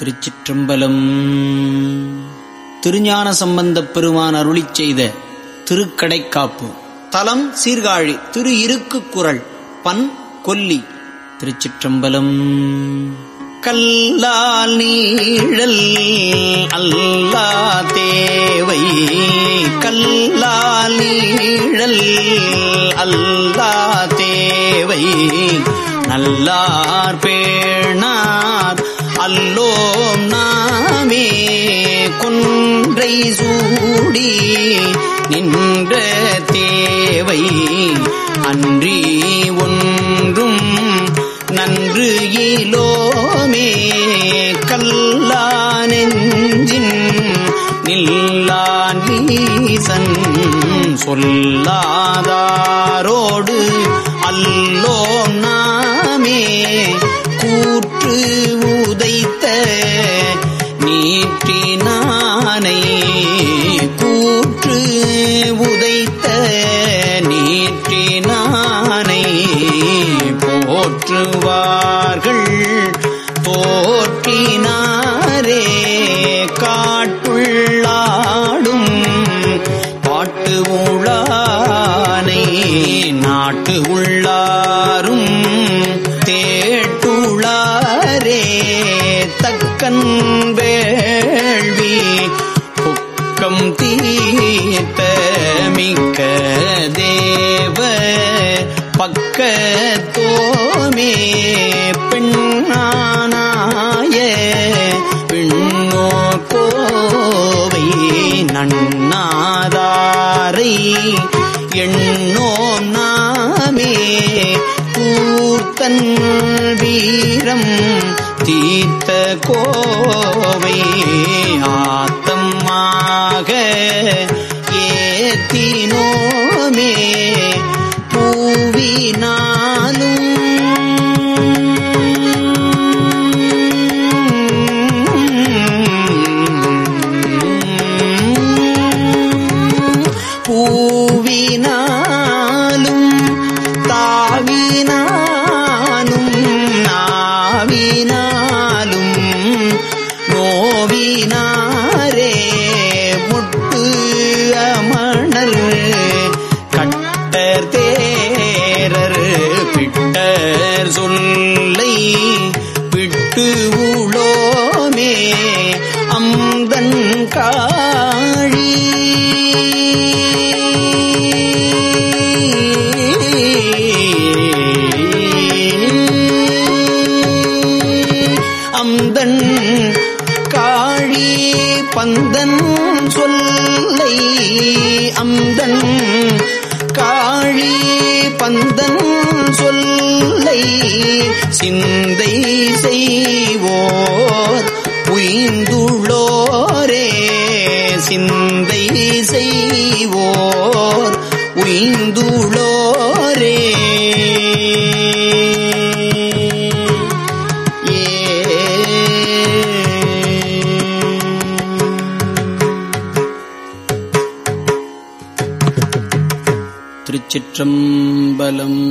திருச்சிற்றம்பலம். திருஞான சம்பந்தப் பெருமான் அருளி செய்த திருக்கடைக்காப்பு. தலம் சீர்காழி திரு இருக்கு குரல் பன் கொல்லி திருச்சிற்றம்பலம். கல்லால் நீழல் அல்லா தேவை. கல்லால் நீழல் அல்லா தேவை. நல்லார் பேணார் அல்லோம் நாமே குன்றை சூடி நின்ற தேவை அன்றி ஒன்றும் நன்று இலோமே. கல்லா நெஞ்சின் நில்லான் ஈசன் சொல்லாதாரோடு அல்லோம் நாமே கூற்று நீற்றினானை கூற்று உதைத்த நீற்றினானை போற்றுவார்கள். போற்றினாரே காட்டுள்ளாடும் பாட்டு உளானை நாட்டு உள்ளாரும் தக்கன் வேள்வி புக்கம் தீர்த்த மிக்க தேவ பக்கத்தோமே பெண்ணானாய பின்னோ கோவை நன்னாதாரை எண்ணோ நாமே கூத்தன் வீரம் தீர்த்த கோவை ஆத்தமாக ஏத்தினோமே பூவினாலும். பூ பிட்டர் சொல்லை விட்டு உளோமே அந்தன் காழி. அந்தன் காழி பந்தன் சொல்லை அந்தன் காழி பந்தன் சொல்லை சிந்தை செய்வோர். உயிந்துள்ளோரே சிந்தை செய்வோர். உயிந்துள்ளோரே திருச்சிற்றம்பலம்.